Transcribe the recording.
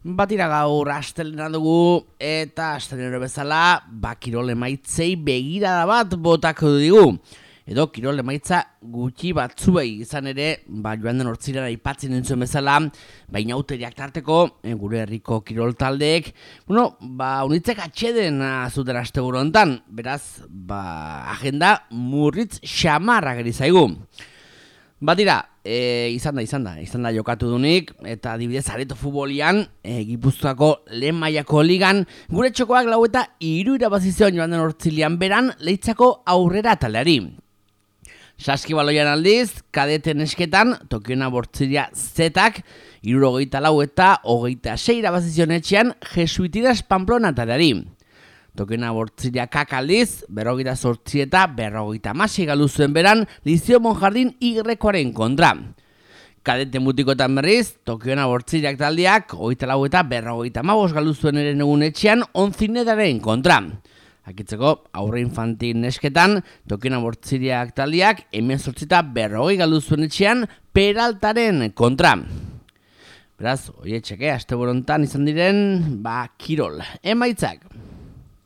Batira gaur astelena dugu eta astelena bezala ba kirol emaitzei begirada bat botako digu. Edo kirol emaitza gutxi batzuei izan ere, ba joan den hortzira aipatzen entzuen bezala, baina auteriak tarteko, e, gure herriko kirol taldeek, bueno, ba unitzek atxeden azuten aste hontan, beraz, ba agenda murritz xamarra geri zaigu. Batira, e, izan da, izan da, izan da jokatu dunik, eta adibidez areto futbolian, e, gipuztuako lehen maiako ligan, gure txokoak lau eta iru irabazizion joan den hortzilian beran, lehitzako aurrera taleari. Saski baloian aldiz, kadeten esketan, tokiona bortzilia zetak, irurogeita lau eta hogeita sei irabazizion etxean, jesuitidas pamplona taleari. Tokena bortzila kakaldiz, berrogeita sortzi eta berrogeita masi galuzuen beran, Lizio Monjardin igrekoaren kontra. Kadete mutikotan berriz, Tokiona bortzilak taldiak, oita lau eta berrogeita magos galuzuen ere egun etxean, onzinedaren kontra. Akitzeko, aurre infantil nesketan, Tokiona bortzilak taldiak, hemen sortzita berrogei galuzuen etxean, peraltaren kontra. Beraz, oie txeke, aste borontan izan diren, ba, kirol, emaitzak.